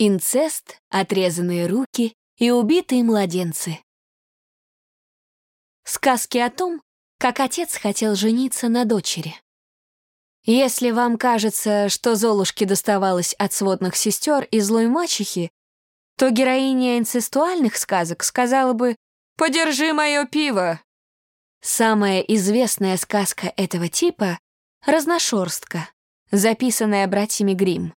Инцест, отрезанные руки и убитые младенцы. Сказки о том, как отец хотел жениться на дочери. Если вам кажется, что Золушке доставалось от сводных сестер и злой мачехи, то героиня инцестуальных сказок сказала бы «Подержи мое пиво!». Самая известная сказка этого типа — «Разношерстка», записанная братьями Гримм.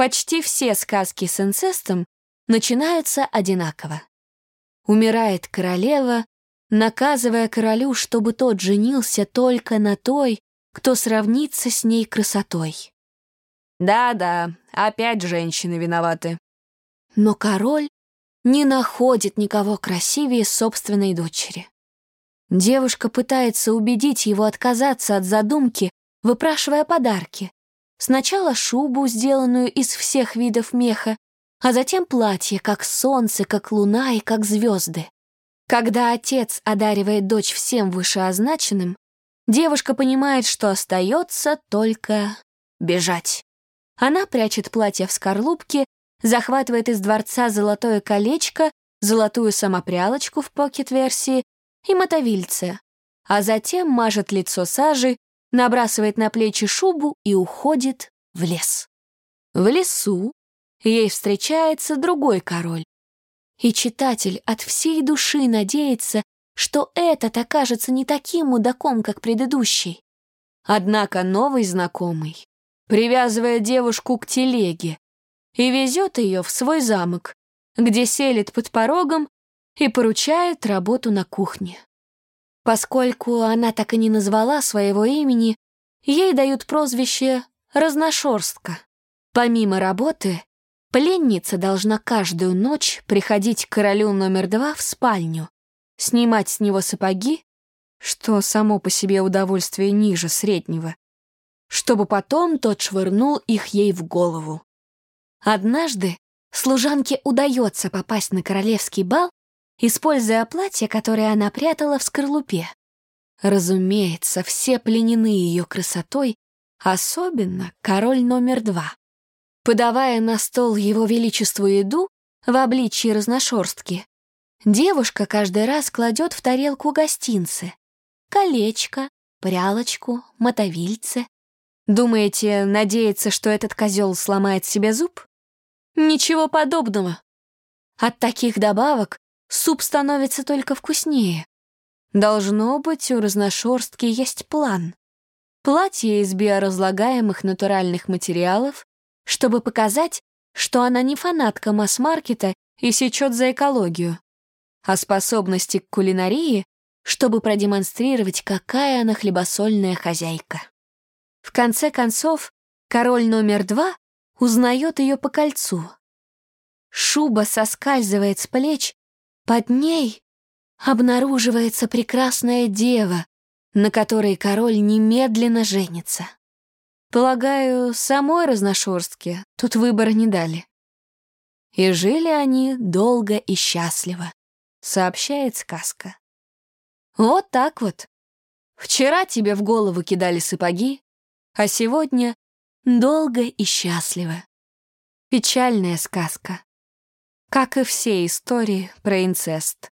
Почти все сказки с инцестом начинаются одинаково. Умирает королева, наказывая королю, чтобы тот женился только на той, кто сравнится с ней красотой. Да-да, опять женщины виноваты. Но король не находит никого красивее собственной дочери. Девушка пытается убедить его отказаться от задумки, выпрашивая подарки, Сначала шубу, сделанную из всех видов меха, а затем платье, как солнце, как луна и как звезды. Когда отец одаривает дочь всем вышеозначенным, девушка понимает, что остается только бежать. Она прячет платье в скорлупке, захватывает из дворца золотое колечко, золотую самопрялочку в покет-версии и мотовильце, а затем мажет лицо сажей, набрасывает на плечи шубу и уходит в лес. В лесу ей встречается другой король. И читатель от всей души надеется, что этот окажется не таким мудаком, как предыдущий. Однако новый знакомый привязывает девушку к телеге и везет ее в свой замок, где селит под порогом и поручает работу на кухне. Поскольку она так и не назвала своего имени, ей дают прозвище «разношерстка». Помимо работы, пленница должна каждую ночь приходить к королю номер два в спальню, снимать с него сапоги, что само по себе удовольствие ниже среднего, чтобы потом тот швырнул их ей в голову. Однажды служанке удается попасть на королевский бал используя платье, которое она прятала в скорлупе. Разумеется, все пленены ее красотой, особенно король номер два. Подавая на стол его величеству еду в обличии разношерстки, девушка каждый раз кладет в тарелку гостинцы. Колечко, прялочку, мотовильце. Думаете, надеется, что этот козел сломает себе зуб? Ничего подобного. От таких добавок суп становится только вкуснее. Должно быть, у разношерстки есть план. Платье из биоразлагаемых натуральных материалов, чтобы показать, что она не фанатка масс-маркета и сечет за экологию, а способности к кулинарии, чтобы продемонстрировать, какая она хлебосольная хозяйка. В конце концов, король номер два узнает ее по кольцу. Шуба соскальзывает с плеч, под ней обнаруживается прекрасная дева, на которой король немедленно женится. Полагаю, самой разношерстке тут выбора не дали. И жили они долго и счастливо, сообщает сказка. Вот так вот. Вчера тебе в голову кидали сапоги, а сегодня долго и счастливо. Печальная сказка как и все истории про инцест.